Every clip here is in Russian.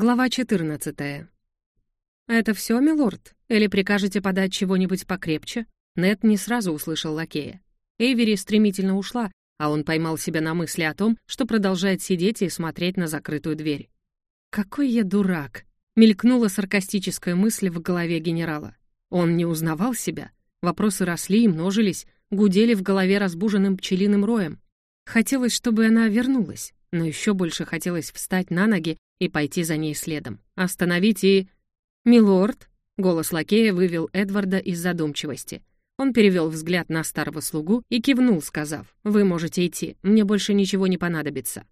Глава 14. «Это все, милорд? Или прикажете подать чего-нибудь покрепче?» Нед не сразу услышал лакея. Эйвери стремительно ушла, а он поймал себя на мысли о том, что продолжает сидеть и смотреть на закрытую дверь. «Какой я дурак!» — мелькнула саркастическая мысль в голове генерала. Он не узнавал себя. Вопросы росли и множились, гудели в голове разбуженным пчелиным роем. Хотелось, чтобы она вернулась, но еще больше хотелось встать на ноги и пойти за ней следом. Остановить и... «Милорд!» — голос лакея вывел Эдварда из задумчивости. Он перевел взгляд на старого слугу и кивнул, сказав, «Вы можете идти, мне больше ничего не понадобится».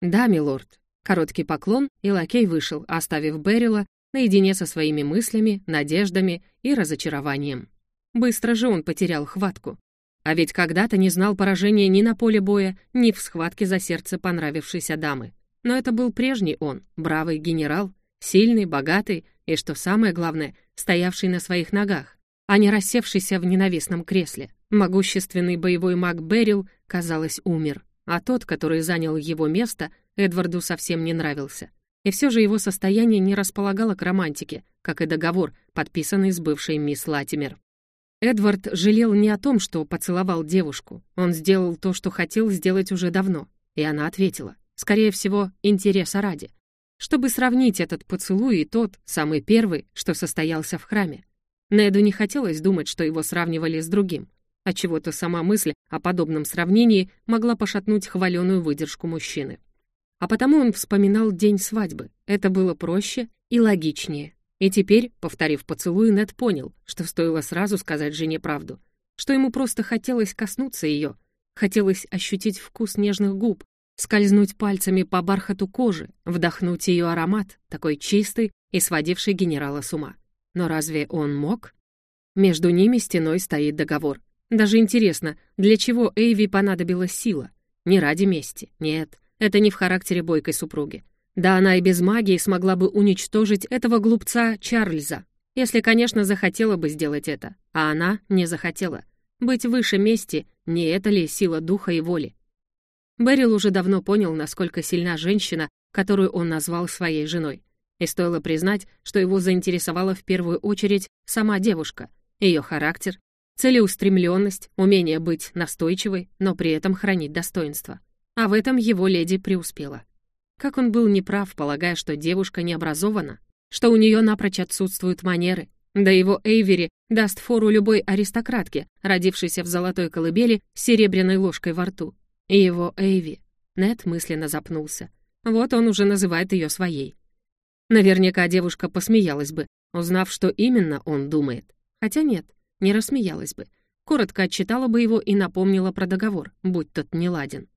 «Да, милорд». Короткий поклон, и лакей вышел, оставив Берила наедине со своими мыслями, надеждами и разочарованием. Быстро же он потерял хватку. А ведь когда-то не знал поражения ни на поле боя, ни в схватке за сердце понравившейся дамы. Но это был прежний он, бравый генерал, сильный, богатый и, что самое главное, стоявший на своих ногах, а не рассевшийся в ненавистном кресле. Могущественный боевой маг Берил, казалось, умер, а тот, который занял его место, Эдварду совсем не нравился. И все же его состояние не располагало к романтике, как и договор, подписанный с бывшей мисс Латимер. Эдвард жалел не о том, что поцеловал девушку. Он сделал то, что хотел сделать уже давно. И она ответила. Скорее всего, интереса ради. Чтобы сравнить этот поцелуй и тот, самый первый, что состоялся в храме. Неду не хотелось думать, что его сравнивали с другим. Отчего-то сама мысль о подобном сравнении могла пошатнуть хваленую выдержку мужчины. А потому он вспоминал день свадьбы. Это было проще и логичнее. И теперь, повторив поцелуй, Нед понял, что стоило сразу сказать жене правду. Что ему просто хотелось коснуться ее, хотелось ощутить вкус нежных губ, скользнуть пальцами по бархату кожи, вдохнуть ее аромат, такой чистый и сводивший генерала с ума. Но разве он мог? Между ними стеной стоит договор. Даже интересно, для чего Эйви понадобилась сила? Не ради мести, нет, это не в характере бойкой супруги. Да она и без магии смогла бы уничтожить этого глупца Чарльза, если, конечно, захотела бы сделать это. А она не захотела. Быть выше мести — не это ли сила духа и воли? Берил уже давно понял, насколько сильна женщина, которую он назвал своей женой. И стоило признать, что его заинтересовала в первую очередь сама девушка, ее характер, целеустремленность, умение быть настойчивой, но при этом хранить достоинство. А в этом его леди преуспела. Как он был неправ, полагая, что девушка не образована, что у нее напрочь отсутствуют манеры, да его Эйвери даст фору любой аристократке, родившейся в золотой колыбели с серебряной ложкой во рту. И его Эйви. Нет мысленно запнулся. Вот он уже называет ее своей. Наверняка девушка посмеялась бы, узнав, что именно он думает. Хотя нет, не рассмеялась бы. Коротко отчитала бы его и напомнила про договор, будь тот неладен.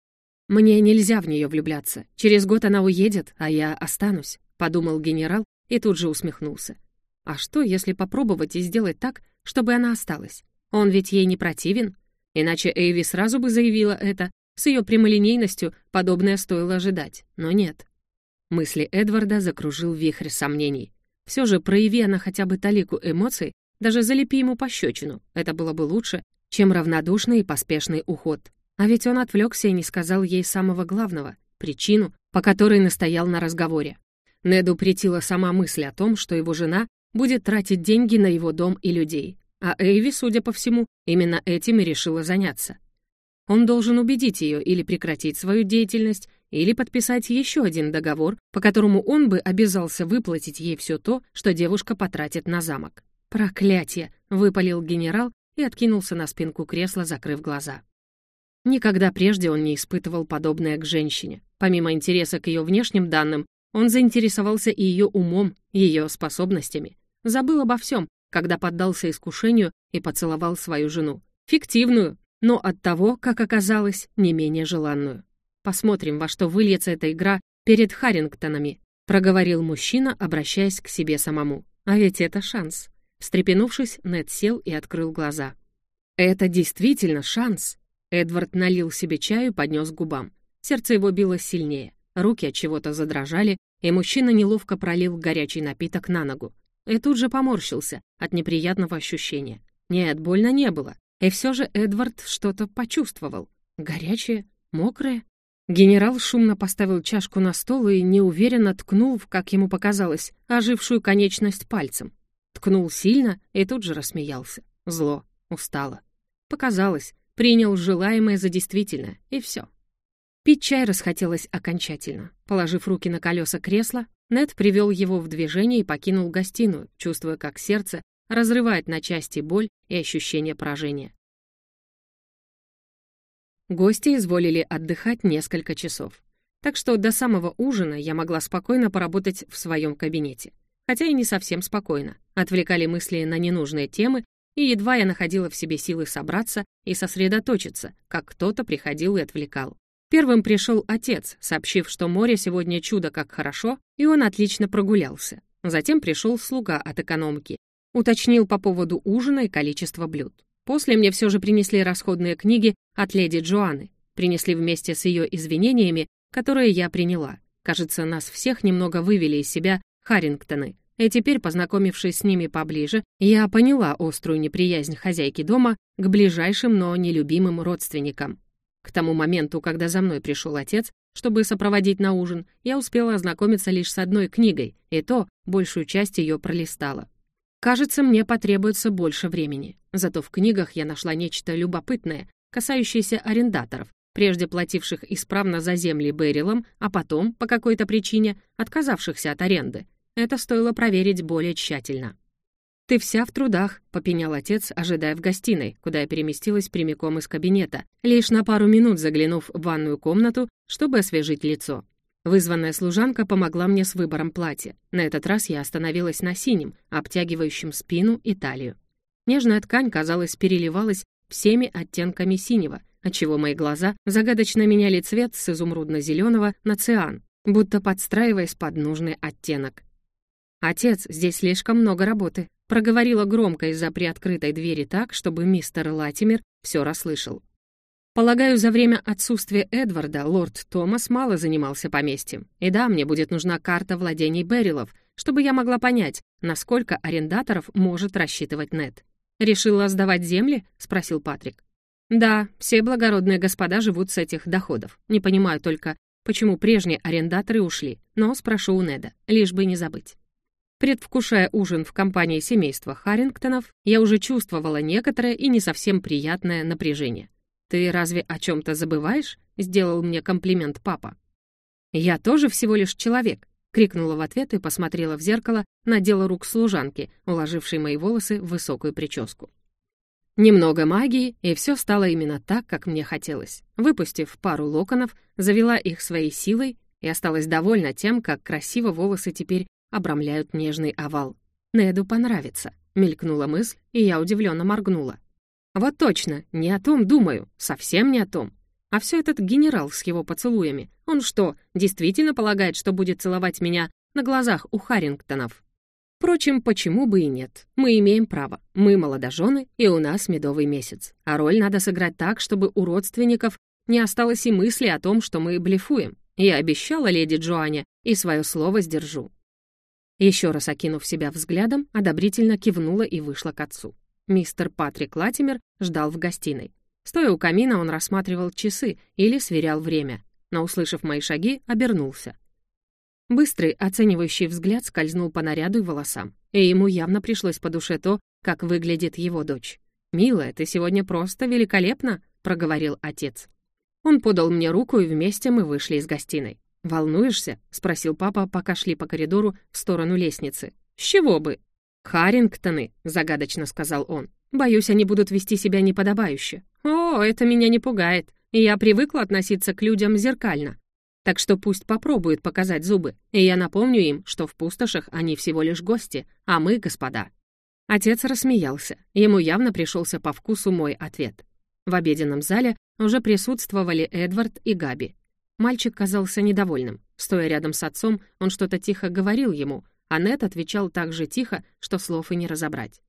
«Мне нельзя в нее влюбляться. Через год она уедет, а я останусь», — подумал генерал и тут же усмехнулся. «А что, если попробовать и сделать так, чтобы она осталась? Он ведь ей не противен. Иначе Эйви сразу бы заявила это, с ее прямолинейностью подобное стоило ожидать, но нет. Мысли Эдварда закружил вихрь сомнений. Все же, прояви она хотя бы талику эмоций, даже залепи ему пощечину, это было бы лучше, чем равнодушный и поспешный уход. А ведь он отвлекся и не сказал ей самого главного — причину, по которой настоял на разговоре. Неду претила сама мысль о том, что его жена будет тратить деньги на его дом и людей. А Эйви, судя по всему, именно этим и решила заняться. Он должен убедить ее или прекратить свою деятельность, или подписать еще один договор, по которому он бы обязался выплатить ей все то, что девушка потратит на замок. «Проклятие!» — выпалил генерал и откинулся на спинку кресла, закрыв глаза. Никогда прежде он не испытывал подобное к женщине. Помимо интереса к ее внешним данным, он заинтересовался и ее умом, ее способностями. Забыл обо всем, когда поддался искушению и поцеловал свою жену. Фиктивную, но от того, как оказалось, не менее желанную. Посмотрим, во что выльется эта игра перед Харрингтонами, проговорил мужчина, обращаясь к себе самому. А ведь это шанс. Встрепенувшись, Нед сел и открыл глаза. Это действительно шанс. Эдвард налил себе чаю и поднес к губам. Сердце его билось сильнее, руки от чего-то задрожали, и мужчина неловко пролил горячий напиток на ногу. И тут же поморщился от неприятного ощущения. Нет, больно не было. И все же Эдвард что-то почувствовал. Горячее, мокрое. Генерал шумно поставил чашку на стол и неуверенно ткнул, как ему показалось, ожившую конечность пальцем. Ткнул сильно и тут же рассмеялся. Зло, устало. Показалось, принял желаемое за действительное, и все. Пить чай расхотелось окончательно. Положив руки на колеса кресла, Нед привел его в движение и покинул гостиную, чувствуя, как сердце разрывает на части боль и ощущение поражения. Гости изволили отдыхать несколько часов. Так что до самого ужина я могла спокойно поработать в своем кабинете. Хотя и не совсем спокойно. Отвлекали мысли на ненужные темы, и едва я находила в себе силы собраться и сосредоточиться, как кто-то приходил и отвлекал. Первым пришел отец, сообщив, что море сегодня чудо как хорошо, и он отлично прогулялся. Затем пришел слуга от экономки, уточнил по поводу ужина и количества блюд. После мне все же принесли расходные книги от леди Джоанны. Принесли вместе с ее извинениями, которые я приняла. Кажется, нас всех немного вывели из себя Харрингтоны. И теперь, познакомившись с ними поближе, я поняла острую неприязнь хозяйки дома к ближайшим, но нелюбимым родственникам. К тому моменту, когда за мной пришел отец, чтобы сопроводить на ужин, я успела ознакомиться лишь с одной книгой, и то большую часть ее пролистала. Кажется, мне потребуется больше времени. Зато в книгах я нашла нечто любопытное, касающееся арендаторов, прежде плативших исправно за земли Берилам, а потом, по какой-то причине, отказавшихся от аренды. Это стоило проверить более тщательно. «Ты вся в трудах», — попенял отец, ожидая в гостиной, куда я переместилась прямиком из кабинета, лишь на пару минут заглянув в ванную комнату, чтобы освежить лицо. Вызванная служанка помогла мне с выбором платья. На этот раз я остановилась на синем, обтягивающем спину и талию. Нежная ткань, казалось, переливалась всеми оттенками синего, отчего мои глаза загадочно меняли цвет с изумрудно-зеленого на циан, будто подстраиваясь под нужный оттенок. «Отец, здесь слишком много работы», — проговорила громко из-за приоткрытой двери так, чтобы мистер Латимер все расслышал. Полагаю, за время отсутствия Эдварда лорд Томас мало занимался поместьем. И да, мне будет нужна карта владений Берилов, чтобы я могла понять, насколько арендаторов может рассчитывать Нед. «Решила сдавать земли?» — спросил Патрик. «Да, все благородные господа живут с этих доходов. Не понимаю только, почему прежние арендаторы ушли, но спрошу у Неда, лишь бы не забыть». Предвкушая ужин в компании семейства Харрингтонов, я уже чувствовала некоторое и не совсем приятное напряжение. «Ты разве о чем-то забываешь?» — сделал мне комплимент папа. «Я тоже всего лишь человек», — крикнула в ответ и посмотрела в зеркало на дело рук служанки, уложившей мои волосы в высокую прическу. Немного магии, и все стало именно так, как мне хотелось. Выпустив пару локонов, завела их своей силой и осталась довольна тем, как красиво волосы теперь обрамляют нежный овал. «Неду понравится», — мелькнула мысль, и я удивленно моргнула. Вот точно, не о том думаю, совсем не о том. А все этот генерал с его поцелуями, он что, действительно полагает, что будет целовать меня на глазах у Харрингтонов? Впрочем, почему бы и нет? Мы имеем право. Мы молодожены, и у нас медовый месяц. А роль надо сыграть так, чтобы у родственников не осталось и мысли о том, что мы блефуем. Я обещала леди Джоанне, и свое слово сдержу. Еще раз окинув себя взглядом, одобрительно кивнула и вышла к отцу. Мистер Патрик Латимер ждал в гостиной. Стоя у камина, он рассматривал часы или сверял время, но, услышав мои шаги, обернулся. Быстрый, оценивающий взгляд скользнул по наряду и волосам, и ему явно пришлось по душе то, как выглядит его дочь. «Милая, ты сегодня просто великолепна», — проговорил отец. Он подал мне руку, и вместе мы вышли из гостиной. «Волнуешься?» — спросил папа, пока шли по коридору в сторону лестницы. «С чего бы?» «Харрингтоны», — загадочно сказал он. «Боюсь, они будут вести себя неподобающе. О, это меня не пугает. Я привыкла относиться к людям зеркально. Так что пусть попробуют показать зубы, и я напомню им, что в пустошах они всего лишь гости, а мы — господа». Отец рассмеялся. Ему явно пришелся по вкусу мой ответ. В обеденном зале уже присутствовали Эдвард и Габи. Мальчик казался недовольным. Стоя рядом с отцом, он что-то тихо говорил ему — Аннет отвечал так же тихо, что слов и не разобрать.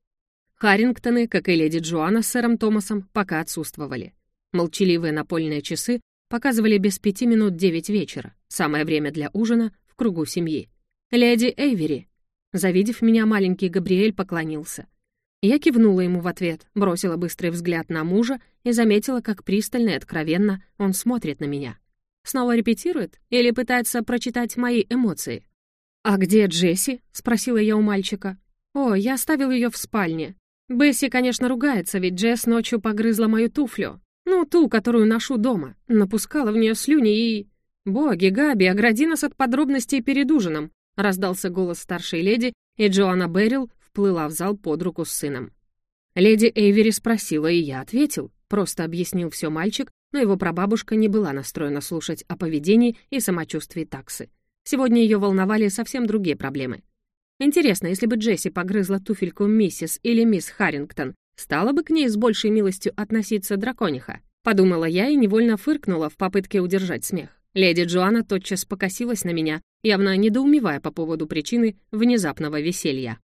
Харрингтоны, как и леди Джоанна с сэром Томасом, пока отсутствовали. Молчаливые напольные часы показывали без пяти минут девять вечера, самое время для ужина в кругу семьи. «Леди Эйвери!» Завидев меня, маленький Габриэль поклонился. Я кивнула ему в ответ, бросила быстрый взгляд на мужа и заметила, как пристально и откровенно он смотрит на меня. Снова репетирует или пытается прочитать мои эмоции? «А где Джесси?» — спросила я у мальчика. «О, я оставил ее в спальне. Бесси, конечно, ругается, ведь Джесс ночью погрызла мою туфлю. Ну, ту, которую ношу дома. Напускала в нее слюни и... «Боги, Габи, огради нас от подробностей перед ужином!» — раздался голос старшей леди, и Джоанна Беррил вплыла в зал под руку с сыном. Леди Эйвери спросила, и я ответил. Просто объяснил все мальчик, но его прабабушка не была настроена слушать о поведении и самочувствии таксы. Сегодня ее волновали совсем другие проблемы. Интересно, если бы Джесси погрызла туфельку миссис или мисс Харрингтон, стала бы к ней с большей милостью относиться дракониха? Подумала я и невольно фыркнула в попытке удержать смех. Леди Джоанна тотчас покосилась на меня, явно недоумевая по поводу причины внезапного веселья.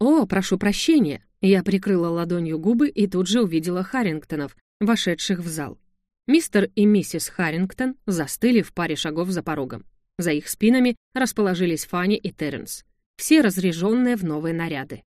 «О, прошу прощения!» Я прикрыла ладонью губы и тут же увидела Харрингтонов, вошедших в зал. Мистер и миссис Харрингтон застыли в паре шагов за порогом. За их спинами расположились Фанни и Терренс, все разряженные в новые наряды.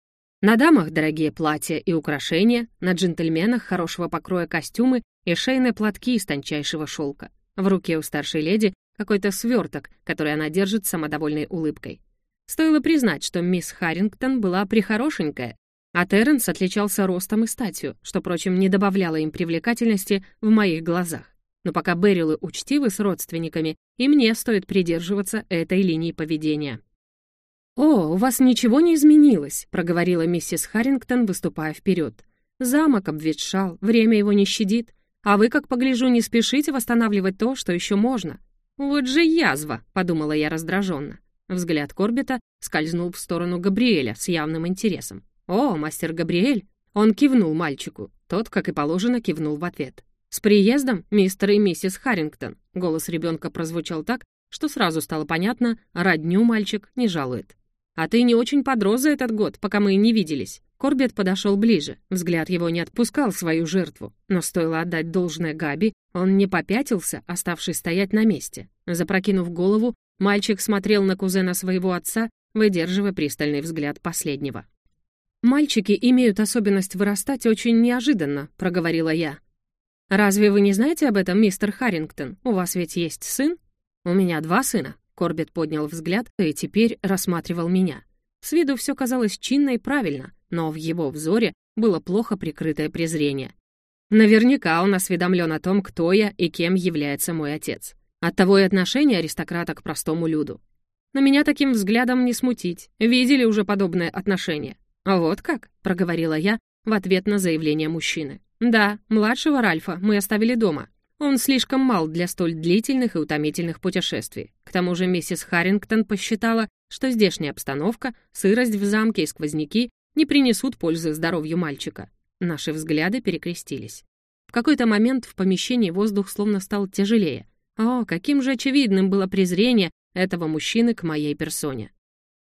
На дамах дорогие платья и украшения, на джентльменах хорошего покроя костюмы и шейные платки из тончайшего шелка. В руке у старшей леди какой-то сверток, который она держит с самодовольной улыбкой. Стоило признать, что мисс Харрингтон была прихорошенькая, а Терренс отличался ростом и статью, что, впрочем, не добавляло им привлекательности в моих глазах. Но пока Берилы учтивы с родственниками, и мне стоит придерживаться этой линии поведения. «О, у вас ничего не изменилось», — проговорила миссис Харрингтон, выступая вперед. «Замок обветшал, время его не щадит, а вы, как погляжу, не спешите восстанавливать то, что еще можно». «Вот же язва», — подумала я раздраженно. Взгляд Корбета скользнул в сторону Габриэля с явным интересом. «О, мастер Габриэль!» Он кивнул мальчику. Тот, как и положено, кивнул в ответ. «С приездом, мистер и миссис Харрингтон!» Голос ребенка прозвучал так, что сразу стало понятно, родню мальчик не жалует. «А ты не очень подрос за этот год, пока мы не виделись». Корбет подошел ближе, взгляд его не отпускал свою жертву, но стоило отдать должное Габи, он не попятился, оставшись стоять на месте. Запрокинув голову, мальчик смотрел на кузена своего отца, выдерживая пристальный взгляд последнего. «Мальчики имеют особенность вырастать очень неожиданно», — проговорила я. «Разве вы не знаете об этом, мистер Харрингтон? У вас ведь есть сын?» «У меня два сына», — Корбет поднял взгляд и теперь рассматривал меня. С виду все казалось чинно и правильно, но в его взоре было плохо прикрытое презрение. Наверняка он осведомлен о том, кто я и кем является мой отец. Оттого и отношение аристократа к простому люду. Но меня таким взглядом не смутить. Видели уже подобное отношение. «А «Вот как?» — проговорила я в ответ на заявление мужчины. «Да, младшего Ральфа мы оставили дома. Он слишком мал для столь длительных и утомительных путешествий. К тому же миссис Харрингтон посчитала, что здешняя обстановка, сырость в замке и сквозняки не принесут пользы здоровью мальчика. Наши взгляды перекрестились. В какой-то момент в помещении воздух словно стал тяжелее. О, каким же очевидным было презрение этого мужчины к моей персоне.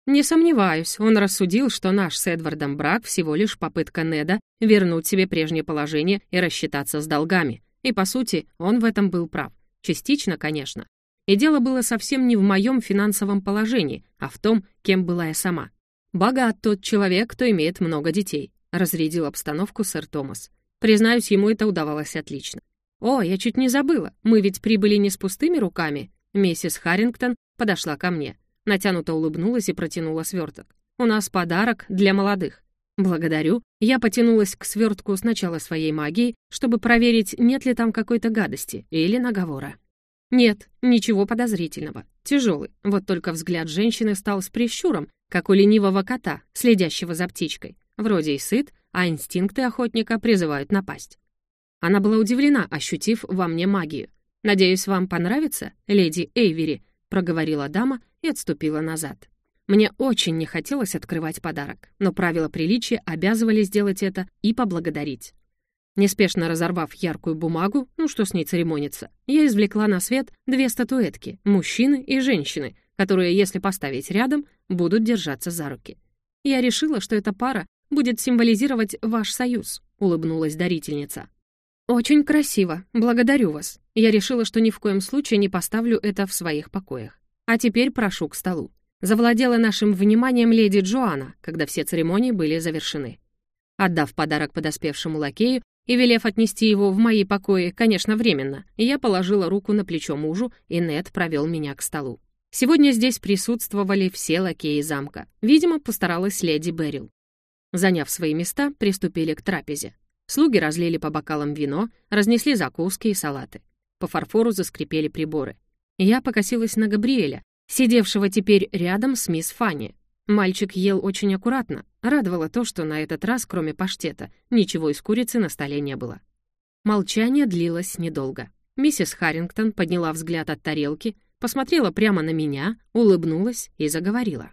Не сомневаюсь, он рассудил, что наш с Эдвардом брак всего лишь попытка Неда вернуть себе прежнее положение и рассчитаться с долгами. И, по сути, он в этом был прав. Частично, конечно. И дело было совсем не в моем финансовом положении, а в том, кем была я сама. «Богат тот человек, кто имеет много детей», — разрядил обстановку сэр Томас. Признаюсь, ему это удавалось отлично. «О, я чуть не забыла, мы ведь прибыли не с пустыми руками». Миссис Харрингтон подошла ко мне. Натянуто улыбнулась и протянула сверток. «У нас подарок для молодых». «Благодарю». Я потянулась к свертку сначала своей магией, чтобы проверить, нет ли там какой-то гадости или наговора. Нет, ничего подозрительного. Тяжелый. Вот только взгляд женщины стал с прищуром, как у ленивого кота, следящего за птичкой. Вроде и сыт, а инстинкты охотника призывают напасть. Она была удивлена, ощутив во мне магию. «Надеюсь, вам понравится, леди Эйвери», — проговорила дама и отступила назад. Мне очень не хотелось открывать подарок, но правила приличия обязывали сделать это и поблагодарить. Неспешно разорвав яркую бумагу, ну что с ней церемониться, я извлекла на свет две статуэтки, мужчины и женщины, которые, если поставить рядом, будут держаться за руки. Я решила, что эта пара будет символизировать ваш союз», — улыбнулась дарительница. «Очень красиво, благодарю вас. Я решила, что ни в коем случае не поставлю это в своих покоях. А теперь прошу к столу». Завладела нашим вниманием леди Джоанна, когда все церемонии были завершены. Отдав подарок подоспевшему лакею, и, велев отнести его в мои покои, конечно, временно, я положила руку на плечо мужу, и Нед провел меня к столу. Сегодня здесь присутствовали все лакеи замка. Видимо, постаралась леди Берил. Заняв свои места, приступили к трапезе. Слуги разлили по бокалам вино, разнесли закуски и салаты. По фарфору заскрипели приборы. Я покосилась на Габриэля, сидевшего теперь рядом с мисс Фанни. Мальчик ел очень аккуратно. Радовало то, что на этот раз, кроме паштета, ничего из курицы на столе не было. Молчание длилось недолго. Миссис Харрингтон подняла взгляд от тарелки, посмотрела прямо на меня, улыбнулась и заговорила.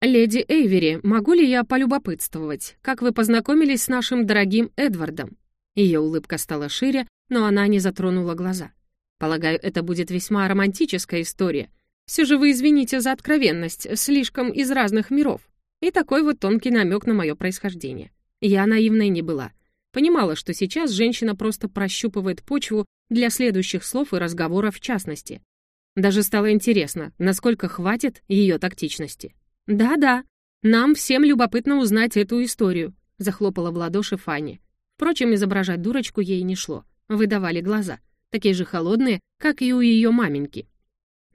«Леди Эйвери, могу ли я полюбопытствовать, как вы познакомились с нашим дорогим Эдвардом?» Ее улыбка стала шире, но она не затронула глаза. «Полагаю, это будет весьма романтическая история. Все же вы извините за откровенность, слишком из разных миров. И такой вот тонкий намек на мое происхождение. Я наивной не была. Понимала, что сейчас женщина просто прощупывает почву для следующих слов и разговоров в частности. Даже стало интересно, насколько хватит ее тактичности. «Да-да, нам всем любопытно узнать эту историю», — захлопала в ладоши Фанни. Впрочем, изображать дурочку ей не шло. Выдавали глаза, такие же холодные, как и у ее маменьки.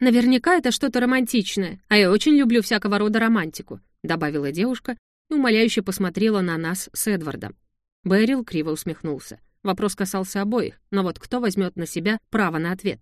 «Наверняка это что-то романтичное, а я очень люблю всякого рода романтику», добавила девушка и умоляюще посмотрела на нас с Эдвардом. Бэрил криво усмехнулся. Вопрос касался обоих, но вот кто возьмет на себя право на ответ?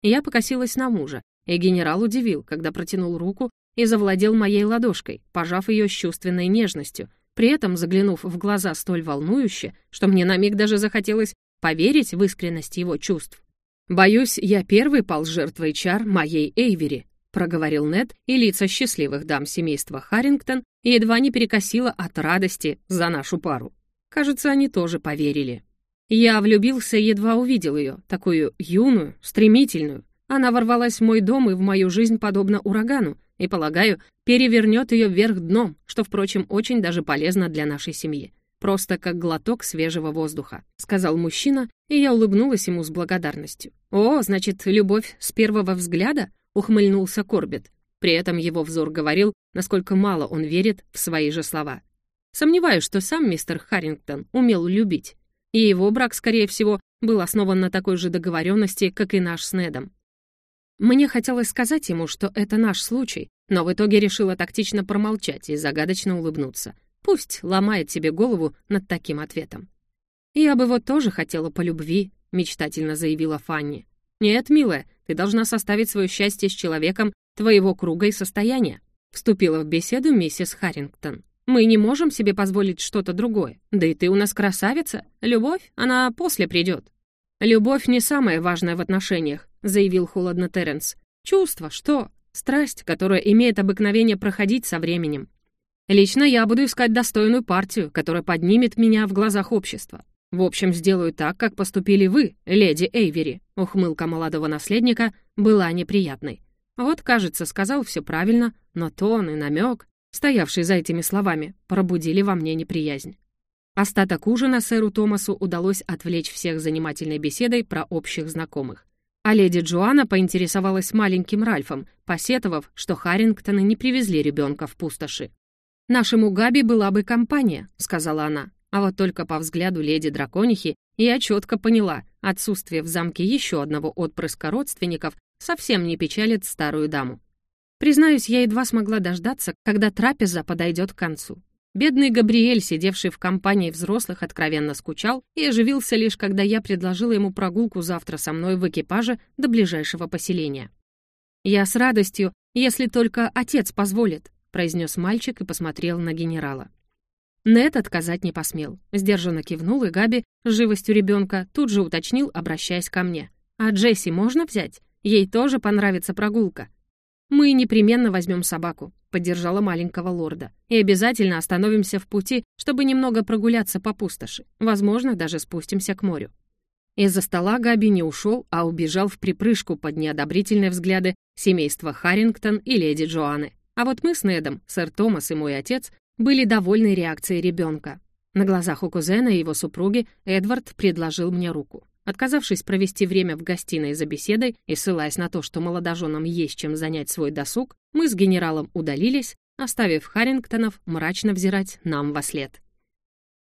Я покосилась на мужа, и генерал удивил, когда протянул руку и завладел моей ладошкой, пожав ее с чувственной нежностью, при этом заглянув в глаза столь волнующе, что мне на миг даже захотелось поверить в искренность его чувств. «Боюсь, я первый пал жертвой чар моей Эйвери», проговорил Нед, и лица счастливых дам семейства Харрингтон едва не перекосило от радости за нашу пару. Кажется, они тоже поверили. Я влюбился едва увидел ее, такую юную, стремительную. Она ворвалась в мой дом и в мою жизнь подобно урагану, и, полагаю, перевернет ее вверх дном, что, впрочем, очень даже полезно для нашей семьи. Просто как глоток свежего воздуха», — сказал мужчина, и я улыбнулась ему с благодарностью. «О, значит, любовь с первого взгляда?» — ухмыльнулся Корбет. При этом его взор говорил, насколько мало он верит в свои же слова. Сомневаюсь, что сам мистер Харрингтон умел любить. И его брак, скорее всего, был основан на такой же договоренности, как и наш с Недом. Мне хотелось сказать ему, что это наш случай, но в итоге решила тактично промолчать и загадочно улыбнуться. Пусть ломает себе голову над таким ответом. «Я бы вот тоже хотела по любви», — мечтательно заявила Фанни. «Нет, милая, ты должна составить свое счастье с человеком твоего круга и состояния», — вступила в беседу миссис Харрингтон. «Мы не можем себе позволить что-то другое. Да и ты у нас красавица. Любовь, она после придет». «Любовь не самое важное в отношениях», — заявил холодно Терренс. «Чувство, что? Страсть, которая имеет обыкновение проходить со временем. Лично я буду искать достойную партию, которая поднимет меня в глазах общества. В общем, сделаю так, как поступили вы, леди Эйвери». Ухмылка молодого наследника была неприятной. Вот, кажется, сказал все правильно, но тон и намек, стоявший за этими словами, пробудили во мне неприязнь. Остаток ужина сэру Томасу удалось отвлечь всех занимательной беседой про общих знакомых. А леди Джоанна поинтересовалась маленьким Ральфом, посетовав, что Харрингтоны не привезли ребенка в пустоши. «Нашему Габи была бы компания», — сказала она. А вот только по взгляду леди Драконихи я четко поняла, отсутствие в замке еще одного отпрыска родственников совсем не печалит старую даму. Признаюсь, я едва смогла дождаться, когда трапеза подойдет к концу. Бедный Габриэль, сидевший в компании взрослых, откровенно скучал и оживился лишь, когда я предложила ему прогулку завтра со мной в экипаже до ближайшего поселения. «Я с радостью, если только отец позволит», произнес мальчик и посмотрел на генерала. Нет отказать не посмел. Сдержанно кивнул, и Габи, с живостью ребенка, тут же уточнил, обращаясь ко мне. «А Джесси можно взять? Ей тоже понравится прогулка». «Мы непременно возьмем собаку», — поддержала маленького лорда. «И обязательно остановимся в пути, чтобы немного прогуляться по пустоши. Возможно, даже спустимся к морю». Из-за стола Габи не ушел, а убежал в припрыжку под неодобрительные взгляды семейства Харрингтон и леди Джоанны. А вот мы с Недом, сэр Томас и мой отец, были довольны реакцией ребенка. На глазах у кузена и его супруги Эдвард предложил мне руку. Отказавшись провести время в гостиной за беседой и ссылаясь на то, что молодоженам есть чем занять свой досуг, мы с генералом удалились, оставив Харрингтонов мрачно взирать нам во след.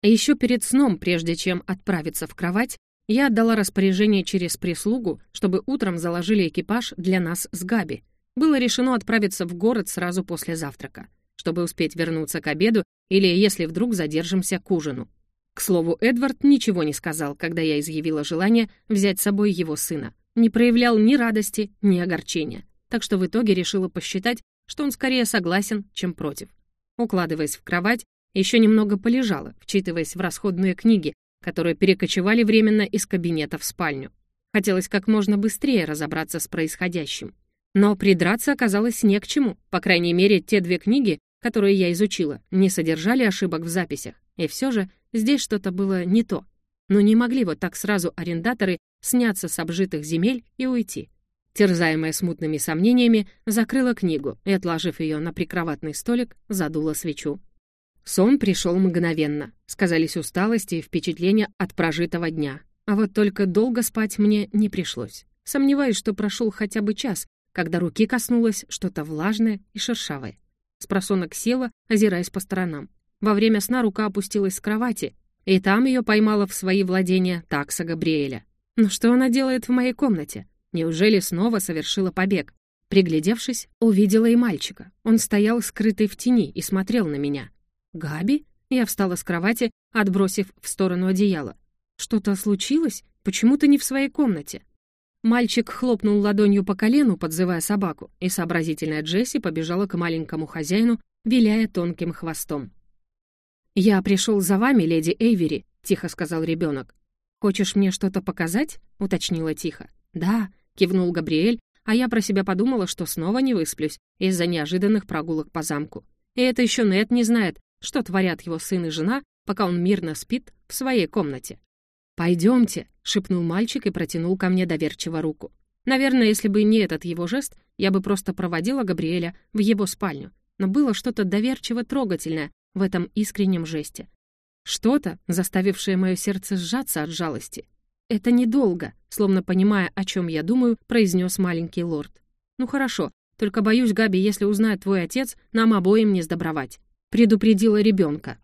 А еще перед сном, прежде чем отправиться в кровать, я отдала распоряжение через прислугу, чтобы утром заложили экипаж для нас с Габи. Было решено отправиться в город сразу после завтрака, чтобы успеть вернуться к обеду или, если вдруг, задержимся к ужину. К слову, Эдвард ничего не сказал, когда я изъявила желание взять с собой его сына. Не проявлял ни радости, ни огорчения. Так что в итоге решила посчитать, что он скорее согласен, чем против. Укладываясь в кровать, еще немного полежала, вчитываясь в расходные книги, которые перекочевали временно из кабинета в спальню. Хотелось как можно быстрее разобраться с происходящим. Но придраться оказалось не к чему. По крайней мере, те две книги, которые я изучила, не содержали ошибок в записях. И все же здесь что-то было не то. Но не могли вот так сразу арендаторы сняться с обжитых земель и уйти. Терзаемая смутными сомнениями, закрыла книгу и, отложив ее на прикроватный столик, задула свечу. Сон пришел мгновенно. Сказались усталость и впечатления от прожитого дня. А вот только долго спать мне не пришлось. Сомневаюсь, что прошел хотя бы час, когда руки коснулось что-то влажное и шершавое. Спросонок села, озираясь по сторонам. Во время сна рука опустилась с кровати, и там ее поймала в свои владения такса Габриэля. Но что она делает в моей комнате? Неужели снова совершила побег? Приглядевшись, увидела и мальчика. Он стоял скрытый в тени и смотрел на меня. «Габи?» Я встала с кровати, отбросив в сторону одеяло. «Что-то случилось? Почему ты не в своей комнате?» Мальчик хлопнул ладонью по колену, подзывая собаку, и сообразительная Джесси побежала к маленькому хозяину, виляя тонким хвостом. «Я пришел за вами, леди Эйвери», — тихо сказал ребенок. «Хочешь мне что-то показать?» — уточнила тихо. «Да», — кивнул Габриэль, а я про себя подумала, что снова не высплюсь из-за неожиданных прогулок по замку. И это еще Нет не знает, что творят его сын и жена, пока он мирно спит в своей комнате. «Пойдемте», — шепнул мальчик и протянул ко мне доверчиво руку. Наверное, если бы не этот его жест, я бы просто проводила Габриэля в его спальню. Но было что-то доверчиво трогательное в этом искреннем жесте. Что-то, заставившее мое сердце сжаться от жалости. «Это недолго», словно понимая, о чем я думаю, произнес маленький лорд. «Ну хорошо, только боюсь, Габи, если узнает твой отец, нам обоим не сдобровать предупредила ребенка.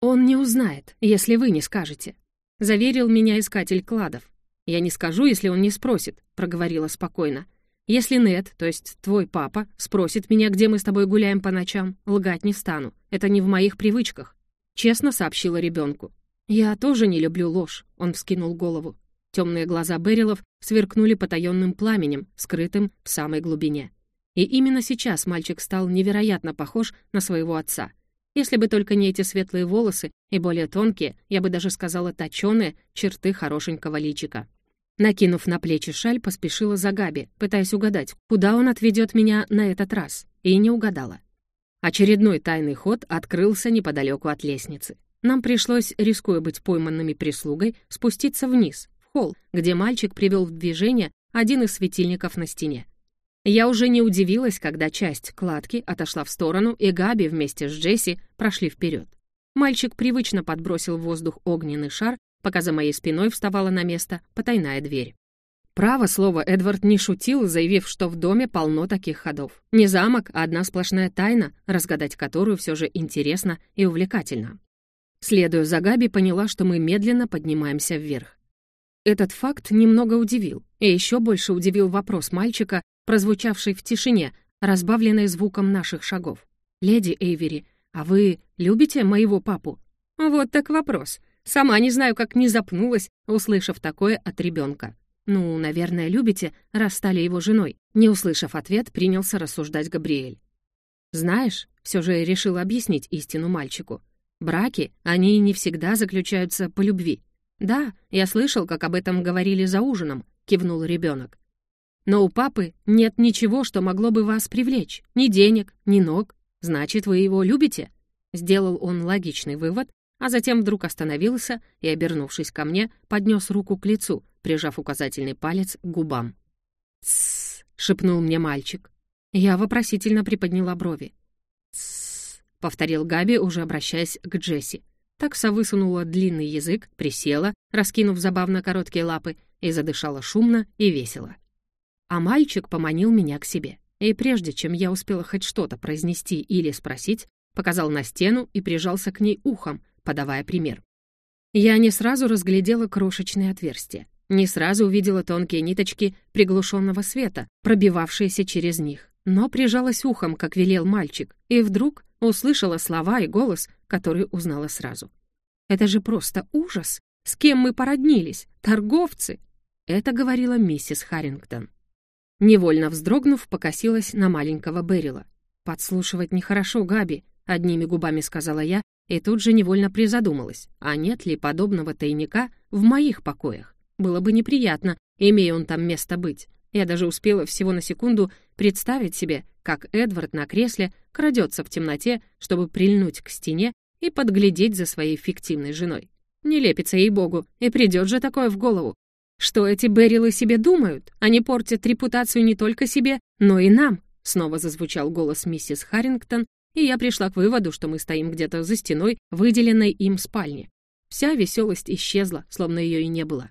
«Он не узнает, если вы не скажете», — заверил меня искатель кладов. «Я не скажу, если он не спросит», — проговорила спокойно. «Если Нед, то есть твой папа, спросит меня, где мы с тобой гуляем по ночам, лгать не стану. Это не в моих привычках», — честно сообщила ребенку. «Я тоже не люблю ложь», — он вскинул голову. Темные глаза Берилов сверкнули потаенным пламенем, скрытым в самой глубине. И именно сейчас мальчик стал невероятно похож на своего отца. Если бы только не эти светлые волосы и более тонкие, я бы даже сказала точёные черты хорошенького личика. Накинув на плечи шаль, поспешила за Габи, пытаясь угадать, куда он отведет меня на этот раз, и не угадала. Очередной тайный ход открылся неподалеку от лестницы. Нам пришлось, рискуя быть пойманными прислугой, спуститься вниз, в холл, где мальчик привел в движение один из светильников на стене. Я уже не удивилась, когда часть кладки отошла в сторону, и Габи вместе с Джесси прошли вперед. Мальчик привычно подбросил в воздух огненный шар, пока за моей спиной вставала на место потайная дверь. Право слово, Эдвард не шутил, заявив, что в доме полно таких ходов. Не замок, а одна сплошная тайна, разгадать которую все же интересно и увлекательно. Следуя за Габи, поняла, что мы медленно поднимаемся вверх. Этот факт немного удивил, и еще больше удивил вопрос мальчика, прозвучавший в тишине, разбавленной звуком наших шагов. «Леди Эйвери, а вы любите моего папу?» Вот так вопрос. Сама не знаю, как не запнулась, услышав такое от ребенка. «Ну, наверное, любите, раз стали его женой». Не услышав ответ, принялся рассуждать Габриэль. «Знаешь, все же решил объяснить истину мальчику. Браки, они не всегда заключаются по любви. Да, я слышал, как об этом говорили за ужином», — кивнул ребенок. Но у папы нет ничего, что могло бы вас привлечь. Ни денег, ни ног. Значит, вы его любите?» Сделал он логичный вывод, а затем вдруг остановился и, обернувшись ко мне, поднес руку к лицу, прижав указательный палец к губам. «Тссс», — шепнул мне мальчик. Я вопросительно приподняла брови. «Тссс», — повторил Габи, уже обращаясь к Джесси. Такса высунула длинный язык, присела, раскинув забавно короткие лапы, и задышала шумно и весело. А мальчик поманил меня к себе. И прежде чем я успела хоть что-то произнести или спросить, показал на стену и прижался к ней ухом, подавая пример. Я не сразу разглядела крошечные отверстия, не сразу увидела тонкие ниточки приглушенного света, пробивавшиеся через них, но прижалась ухом, как велел мальчик, и вдруг услышала слова и голос, который узнала сразу. «Это же просто ужас! С кем мы породнились? Торговцы!» Это говорила миссис Харрингтон. Невольно вздрогнув, покосилась на маленького Берила. «Подслушивать нехорошо, Габи», — одними губами сказала я, и тут же невольно призадумалась, а нет ли подобного тайника в моих покоях. Было бы неприятно, имея он там место быть. Я даже успела всего на секунду представить себе, как Эдвард на кресле крадется в темноте, чтобы прильнуть к стене и подглядеть за своей фиктивной женой. Не лепится ей-богу, и придет же такое в голову. Что эти Берилы себе думают? Они портят репутацию не только себе, но и нам. Снова зазвучал голос миссис Харрингтон, и я пришла к выводу, что мы стоим где-то за стеной, выделенной им спальни. Вся веселость исчезла, словно ее и не было.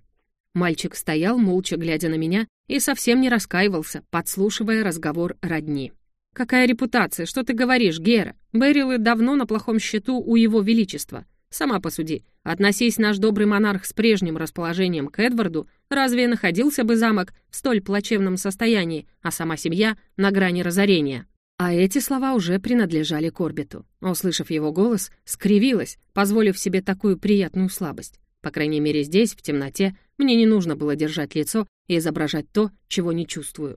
Мальчик стоял, молча глядя на меня, и совсем не раскаивался, подслушивая разговор родни. «Какая репутация? Что ты говоришь, Гера? Берилы давно на плохом счету у его величества. Сама посуди. Относись наш добрый монарх с прежним расположением к Эдварду, разве находился бы замок в столь плачевном состоянии, а сама семья на грани разорения?» А эти слова уже принадлежали Корбету. Услышав его голос, скривилась, позволив себе такую приятную слабость. По крайней мере, здесь, в темноте, мне не нужно было держать лицо и изображать то, чего не чувствую.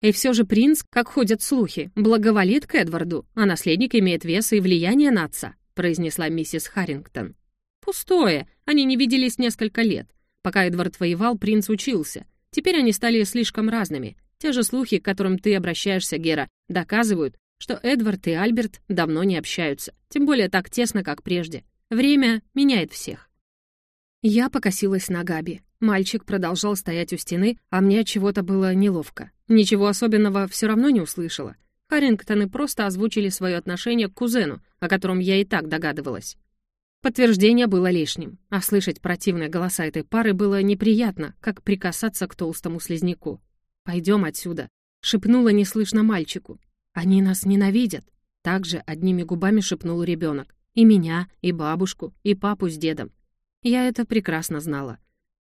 И все же принц, как ходят слухи, благоволит к Эдварду, а наследник имеет вес и влияние на отца, произнесла миссис Харрингтон. Пустое, они не виделись несколько лет. Пока Эдвард воевал, принц учился. Теперь они стали слишком разными. Те же слухи, к которым ты обращаешься, Гера, доказывают, что Эдвард и Альберт давно не общаются, тем более так тесно, как прежде. Время меняет всех. Я покосилась на Габи. Мальчик продолжал стоять у стены, а мне чего-то было неловко. Ничего особенного все равно не услышала. Харрингтоны просто озвучили свое отношение к кузену, о котором я и так догадывалась. Подтверждение было лишним, а слышать противные голоса этой пары было неприятно, как прикасаться к толстому слизняку. «Пойдем отсюда», — шепнула неслышно мальчику. «Они нас ненавидят», — также одними губами шепнул ребенок. «И меня, и бабушку, и папу с дедом». Я это прекрасно знала.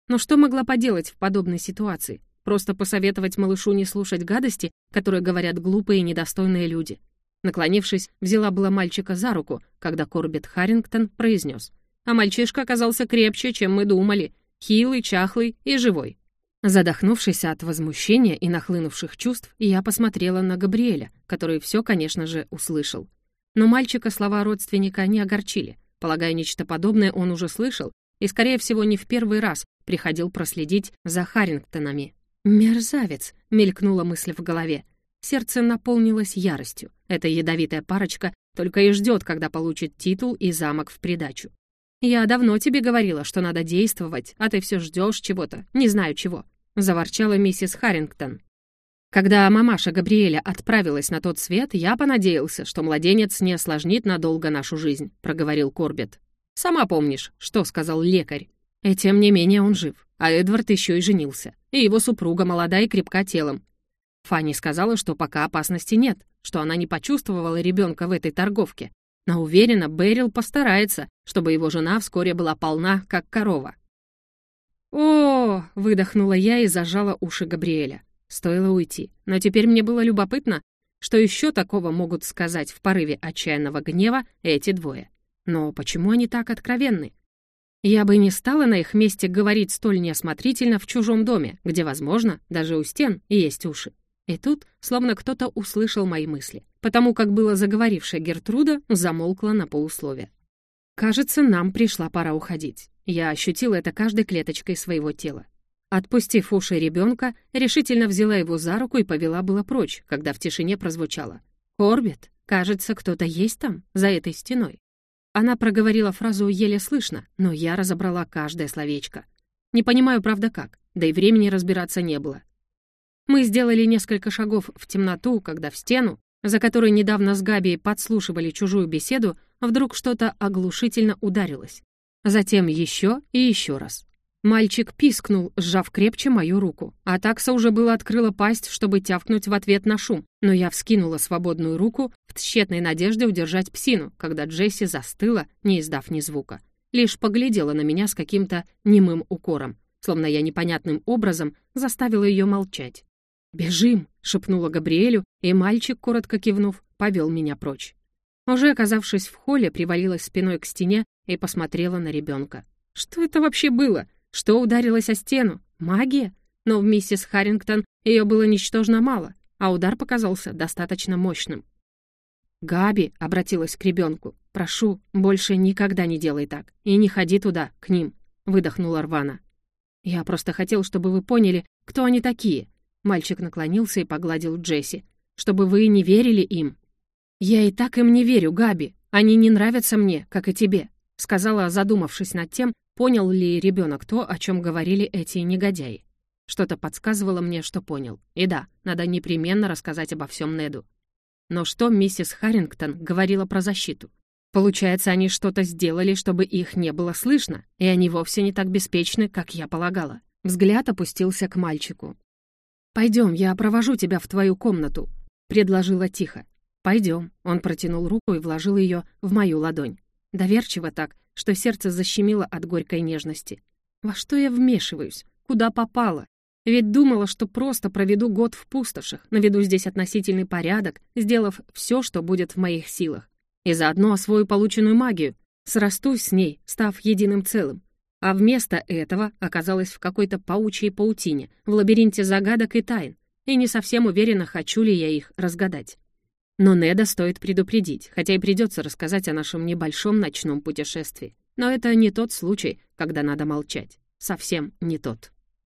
Но что могла поделать в подобной ситуации? Просто посоветовать малышу не слушать гадости, которые говорят глупые и недостойные люди. Наклонившись, взяла была мальчика за руку, когда Корбет Харрингтон произнес. А мальчишка оказался крепче, чем мы думали. Хилый, чахлый и живой. Задохнувшись от возмущения и нахлынувших чувств, я посмотрела на Габриэля, который все, конечно же, услышал. Но мальчика слова родственника не огорчили. Полагая, нечто подобное он уже слышал, и, скорее всего, не в первый раз приходил проследить за Харрингтонами. «Мерзавец!» — мелькнула мысль в голове. Сердце наполнилось яростью. Эта ядовитая парочка только и ждет, когда получит титул и замок в придачу. «Я давно тебе говорила, что надо действовать, а ты все ждешь чего-то, не знаю чего», — заворчала миссис Харрингтон. Когда мамаша Габриэля отправилась на тот свет, я понадеялся, что младенец не осложнит надолго нашу жизнь», — проговорил Корбет. «Сама помнишь, что сказал лекарь. И тем не менее он жив, а Эдвард еще и женился, и его супруга молода и крепка телом. Фанни сказала, что пока опасности нет, что она не почувствовала ребенка в этой торговке, но уверена, Берил постарается, чтобы его жена вскоре была полна, как корова. «О!» — выдохнула я и зажала уши Габриэля. Стоило уйти. Но теперь мне было любопытно, что еще такого могут сказать в порыве отчаянного гнева эти двое. Но почему они так откровенны? Я бы не стала на их месте говорить столь неосмотрительно в чужом доме, где, возможно, даже у стен есть уши. И тут, словно кто-то услышал мои мысли, потому как была заговорившая Гертруда, замолкла на полуслове. «Кажется, нам пришла пора уходить. Я ощутила это каждой клеточкой своего тела. Отпустив уши ребенка, решительно взяла его за руку и повела было прочь, когда в тишине прозвучало. «Орбит, кажется, кто-то есть там, за этой стеной». Она проговорила фразу еле слышно, но я разобрала каждое словечко. Не понимаю, правда, как, да и времени разбираться не было. Мы сделали несколько шагов в темноту, когда в стену, за которой недавно с Габи подслушивали чужую беседу, вдруг что-то оглушительно ударилось. Затем еще и еще раз. Мальчик пискнул, сжав крепче мою руку. А такса уже было открыла пасть, чтобы тявкнуть в ответ на шум, но я вскинула свободную руку в тщетной надежде удержать псину, когда Джесси застыла, не издав ни звука. лишь поглядела на меня с каким-то немым укором, словно я непонятным образом заставила ее молчать. «Бежим!» — шепнула Габриэлю, и мальчик, коротко кивнув, повел меня прочь. Уже оказавшись в холле, привалилась спиной к стене и посмотрела на ребенка. Что это вообще было? Что ударилось о стену? Магия? Но в миссис Харрингтон ее было ничтожно мало, а удар показался достаточно мощным. «Габи», — обратилась к ребенку, — «прошу, больше никогда не делай так и не ходи туда, к ним», — выдохнула Рвана. «Я просто хотел, чтобы вы поняли, кто они такие». Мальчик наклонился и погладил Джесси. «Чтобы вы не верили им». «Я и так им не верю, Габи. Они не нравятся мне, как и тебе», — сказала, задумавшись над тем, понял ли ребенок то, о чем говорили эти негодяи. Что-то подсказывало мне, что понял. И да, надо непременно рассказать обо всем Неду. Но что миссис Харрингтон говорила про защиту? Получается, они что-то сделали, чтобы их не было слышно, и они вовсе не так беспечны, как я полагала. Взгляд опустился к мальчику. «Пойдем, я провожу тебя в твою комнату», — предложила тихо. «Пойдем», — он протянул руку и вложил ее в мою ладонь. Доверчиво так, что сердце защемило от горькой нежности. «Во что я вмешиваюсь? Куда попала? Ведь думала, что просто проведу год в пустошах, наведу здесь относительный порядок, сделав все, что будет в моих силах. И заодно освою полученную магию, срастусь с ней, став единым целым. А вместо этого оказалась в какой-то паучьей паутине, в лабиринте загадок и тайн, и не совсем уверена, хочу ли я их разгадать. Но Неда стоит предупредить, хотя и придется рассказать о нашем небольшом ночном путешествии. Но это не тот случай, когда надо молчать. Совсем не тот.